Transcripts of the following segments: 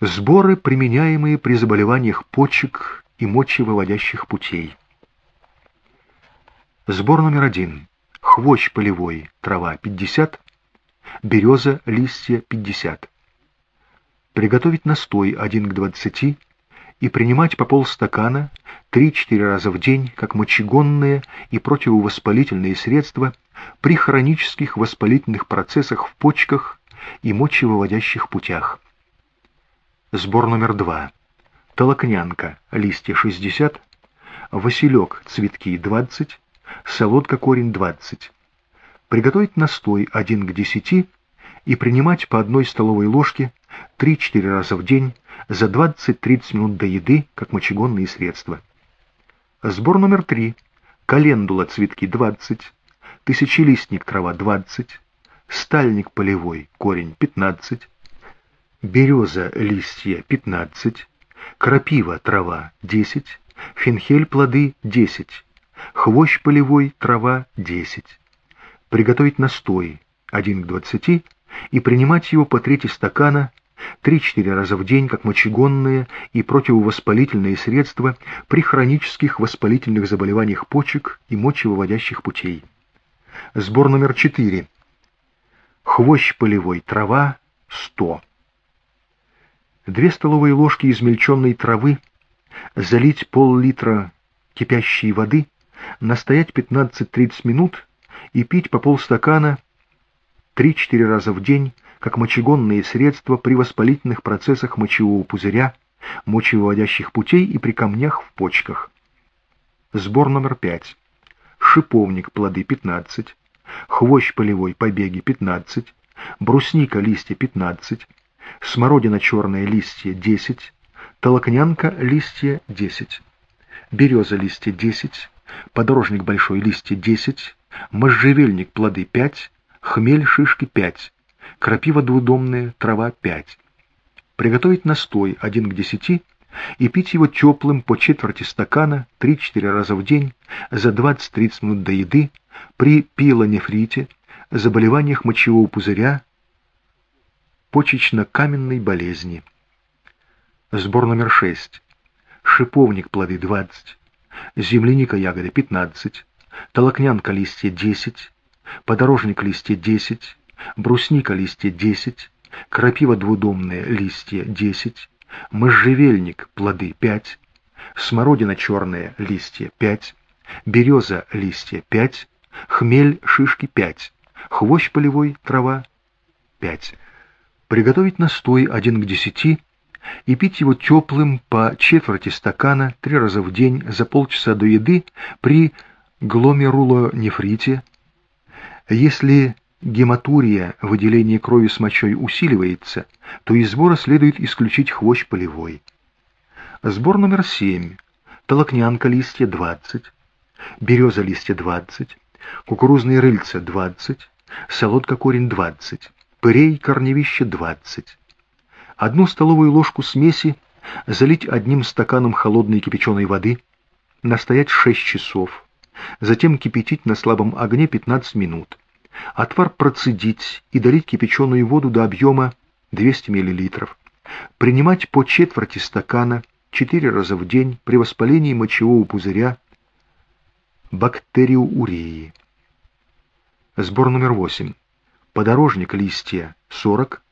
Сборы, применяемые при заболеваниях почек и мочевыводящих путей. Сбор номер один. Хвощ полевой, трава 50, береза, листья 50. Приготовить настой 1 к 20 и принимать по полстакана 3-4 раза в день как мочегонные и противовоспалительные средства при хронических воспалительных процессах в почках и мочевыводящих путях. Сбор номер два. Толокнянка, листья 60, василек, цветки 20, солодка, корень 20. Приготовить настой 1 к 10 и принимать по одной столовой ложке 3-4 раза в день за 20-30 минут до еды, как мочегонные средства. Сбор номер 3. Календула, цветки 20, тысячелистник, трава 20, стальник полевой, корень 15, береза, листья 15, крапива, трава 10, фенхель, плоды 10, хвощ полевой, трава 10. Приготовить настой 1 к 20 и принимать его по трети стакана 3-4 раза в день как мочегонные и противовоспалительные средства при хронических воспалительных заболеваниях почек и мочевыводящих путей. Сбор номер 4. Хвощ полевой, трава 100. Две столовые ложки измельченной травы, залить пол-литра кипящей воды, настоять 15-30 минут и пить по полстакана 3-4 раза в день, как мочегонные средства при воспалительных процессах мочевого пузыря, мочевыводящих путей и при камнях в почках. Сбор номер 5. Шиповник, плоды 15, хвощ полевой, побеги 15, брусника, листья 15, смородина черные листья 10, толокнянка листья 10, береза листья 10, подорожник большой листья 10, можжевельник плоды 5, хмель шишки 5, крапива двудомная, трава 5. Приготовить настой 1 к 10 и пить его теплым по четверти стакана 3-4 раза в день за 20-30 минут до еды при пилонефрите, заболеваниях мочевого пузыря, почечно-каменной болезни. Сбор номер 6. Шиповник плоды 20, земляника ягоды 15, толокнянка листья 10, подорожник листья 10, брусника листья 10, крапива двудомная листья 10, можжевельник плоды 5, смородина черная листья 5, береза листья 5, хмель шишки 5, хвощ полевой трава 5 приготовить настой 1 к 10 и пить его теплым по четверти стакана три раза в день за полчаса до еды при гломерулонефрите. Если гематурия, выделение крови с мочой усиливается, то из сбора следует исключить хвощ полевой. Сбор номер 7. Толокнянка листья 20, береза листья 20, кукурузные рыльца 20, солодка корень 20 пырей корневища 20. Одну столовую ложку смеси залить одним стаканом холодной кипяченой воды, настоять 6 часов, затем кипятить на слабом огне 15 минут. Отвар процедить и долить кипяченую воду до объема 200 мл. Принимать по четверти стакана 4 раза в день при воспалении мочевого пузыря бактериурии. Сбор номер 8 подорожник листья 40,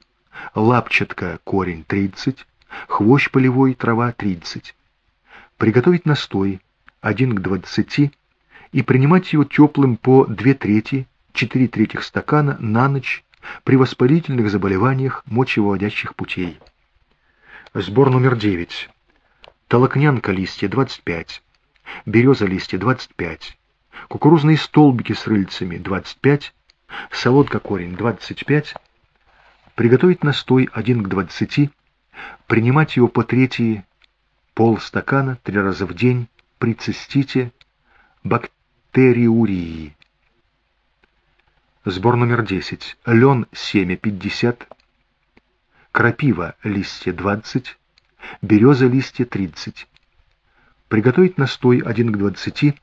лапчатка корень 30, хвощ полевой трава 30. Приготовить настой 1 к 20 и принимать его теплым по 2 трети, 4 третьих стакана на ночь при воспалительных заболеваниях мочевыводящих путей. Сбор номер 9. Толокнянка листья 25, береза листья 25, кукурузные столбики с рыльцами 25, солодка корень 25, приготовить настой 1 к 20, принимать его по трети полстакана три раза в день. При цистите, бактериурии. Сбор номер 10. Лен семя 50, крапива листья 20, береза листья 30. Приготовить настой 1 к 20,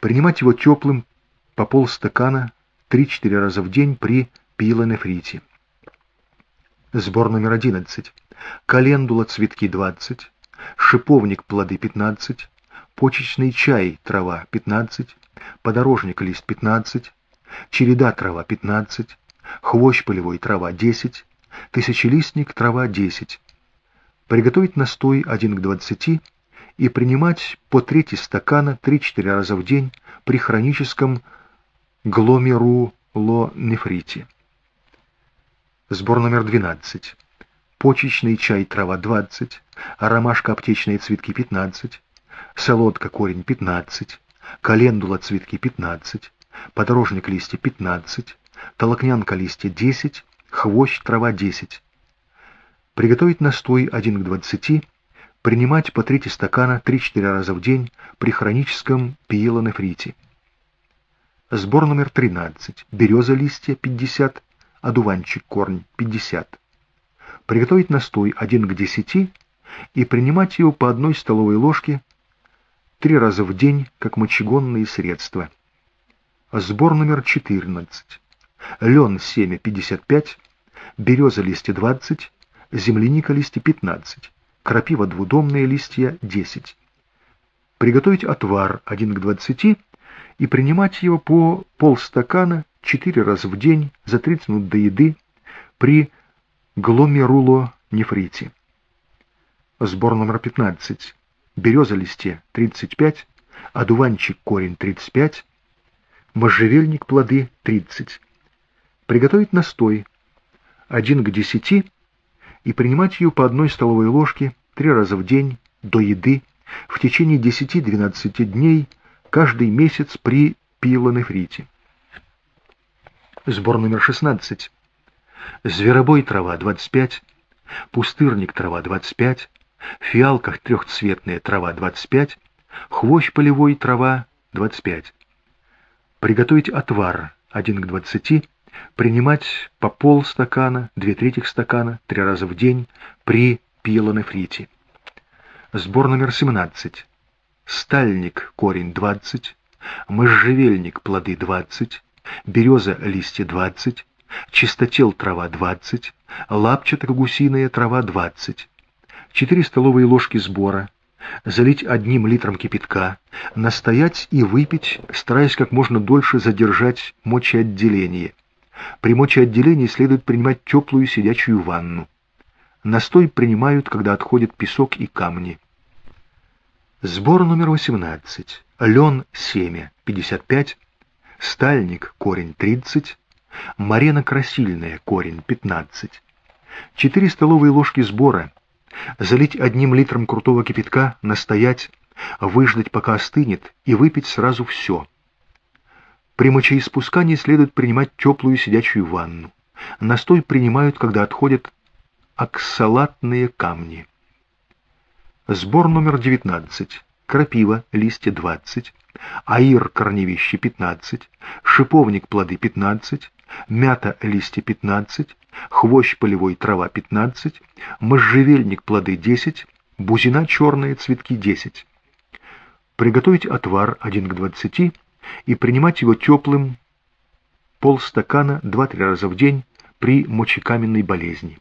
принимать его теплым по полстакана 3-4 раза в день при пилонефрите. Сбор номер 11. календула цветки 20, шиповник плоды 15, почечный чай трава 15, подорожник лист 15, череда трава 15, хвощ полевой трава 10, тысячелистник трава 10. Приготовить настой 1 к 20 и принимать по трети стакана 3-4 раза в день при хроническом гломерулонефрите. Сбор номер 12. Почечный чай трава 20, ромашка аптечные цветки 15, солодка корень 15, календула цветки 15, подорожник листья 15, толокнянка листья 10, хвощ трава 10. Приготовить настой 1 к 20, принимать по трети стакана 3-4 раза в день при хроническом пиелонефрите. Сбор номер 13. Береза листья 50, одуванчик корень 50. Приготовить настой 1 к 10 и принимать его по одной столовой ложке три раза в день, как мочегонные средства. Сбор номер 14. Лен семя 55, береза листья 20, земляника листья 15, крапива двудомные листья 10. Приготовить отвар 1 к 20 и принимать его по полстакана 4 раза в день за 30 минут до еды при гломерулонефрите. Сбор номер 15. Береза листья 35, одуванчик корень 35, можжевельник плоды 30. Приготовить настой 1 к 10 и принимать ее по одной столовой ложке 3 раза в день до еды в течение 10-12 дней каждый месяц при пилонефрите. Сбор номер 16. Зверобой трава 25, пустырник трава 25, фиалках трехцветная трава 25, хвощ полевой трава 25. Приготовить отвар 1 к 20, принимать по полстакана, две трети стакана, три раза в день при пиелонефрите. Сбор номер 17 стальник корень 20, можжевельник плоды 20, береза листья 20, чистотел трава 20, лапчато-гусиная трава 20, 4 столовые ложки сбора, залить одним литром кипятка, настоять и выпить, стараясь как можно дольше задержать мочеотделение. При мочеотделении следует принимать теплую сидячую ванну. Настой принимают, когда отходят песок и камни. Сбор номер 18. Лен семя 55, стальник корень 30, марена красильная корень 15. 4 столовые ложки сбора. Залить одним литром крутого кипятка, настоять, выждать пока остынет и выпить сразу все. При мочеиспускании следует принимать теплую сидячую ванну. Настой принимают, когда отходят оксалатные камни. Сбор номер 19. Крапива, листья 20, аир, корневище 15, шиповник, плоды 15, мята, листья 15, хвощ, полевой, трава 15, можжевельник, плоды 10, бузина, черные, цветки 10. Приготовить отвар 1 к 20 и принимать его теплым полстакана 2-3 раза в день при мочекаменной болезни.